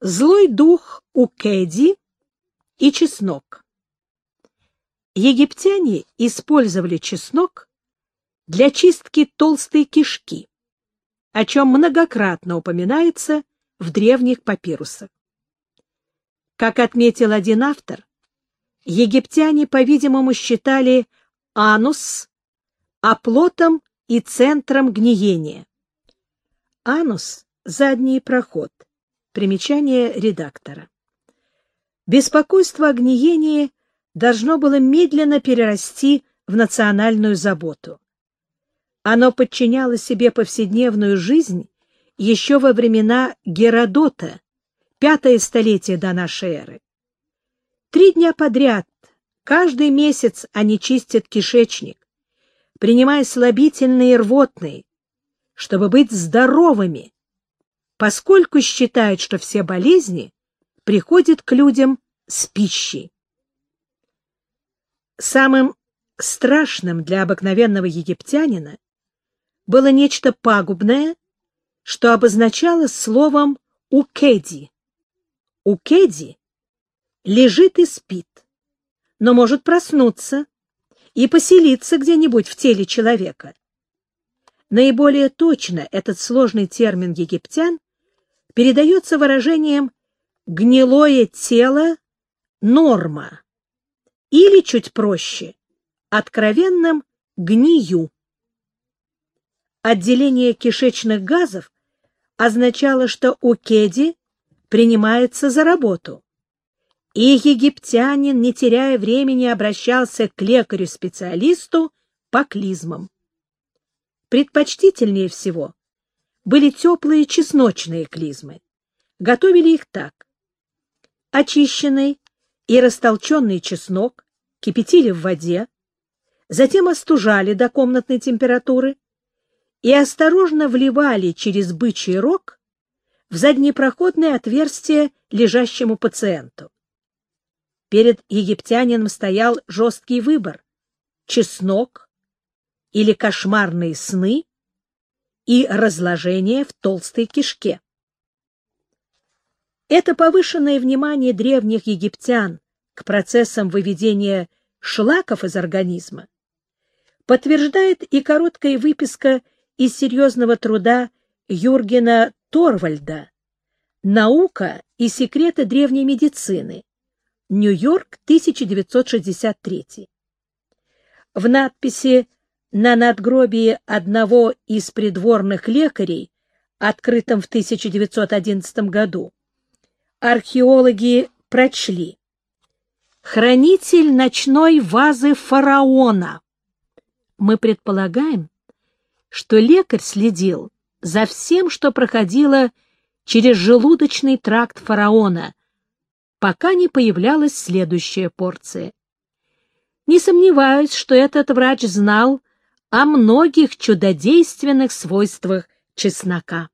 Злой дух у Кэди и чеснок. Египтяне использовали чеснок для чистки толстой кишки, о чем многократно упоминается в древних папирусах. Как отметил один автор, египтяне, по-видимому, считали анус оплотом и центром гниения. Анус — задний проход. Примечание редактора. Беспокойство о гниении должно было медленно перерасти в национальную заботу. Оно подчиняло себе повседневную жизнь еще во времена Геродота, пятое столетие до нашей эры. Три дня подряд, каждый месяц они чистят кишечник, принимая слабительные и рвотные, чтобы быть здоровыми, поскольку считают, что все болезни приходят к людям с пищей. Самым страшным для обыкновенного египтянина было нечто пагубное, что обозначалось словом «укеди». «Укеди» лежит и спит, но может проснуться и поселиться где-нибудь в теле человека. Наиболее точно этот сложный термин египтян передается выражением «гнилое тело — норма» или, чуть проще, откровенным «гнию». Отделение кишечных газов означало, что у Кеди принимается за работу. И египтянин, не теряя времени, обращался к лекарю-специалисту по клизмам. Предпочтительнее всего были теплые чесночные клизмы. Готовили их так. Очищенный и растолченный чеснок кипятили в воде, затем остужали до комнатной температуры и осторожно вливали через бычий рог в заднепроходное отверстие лежащему пациенту. Перед египтянином стоял жесткий выбор — чеснок или кошмарные сны и разложение в толстой кишке. Это повышенное внимание древних египтян к процессам выведения шлаков из организма подтверждает и короткая выписка из серьезного труда Юргена Торвальда «Наука и секреты древней медицины», Нью-Йорк, 1963. В надписи на надгробии одного из придворных лекарей, открытом в 1911 году, археологи прочли «Хранитель ночной вазы фараона». Мы предполагаем, что лекарь следил за всем, что проходило через желудочный тракт фараона, пока не появлялась следующая порция. Не сомневаюсь, что этот врач знал о многих чудодейственных свойствах чеснока.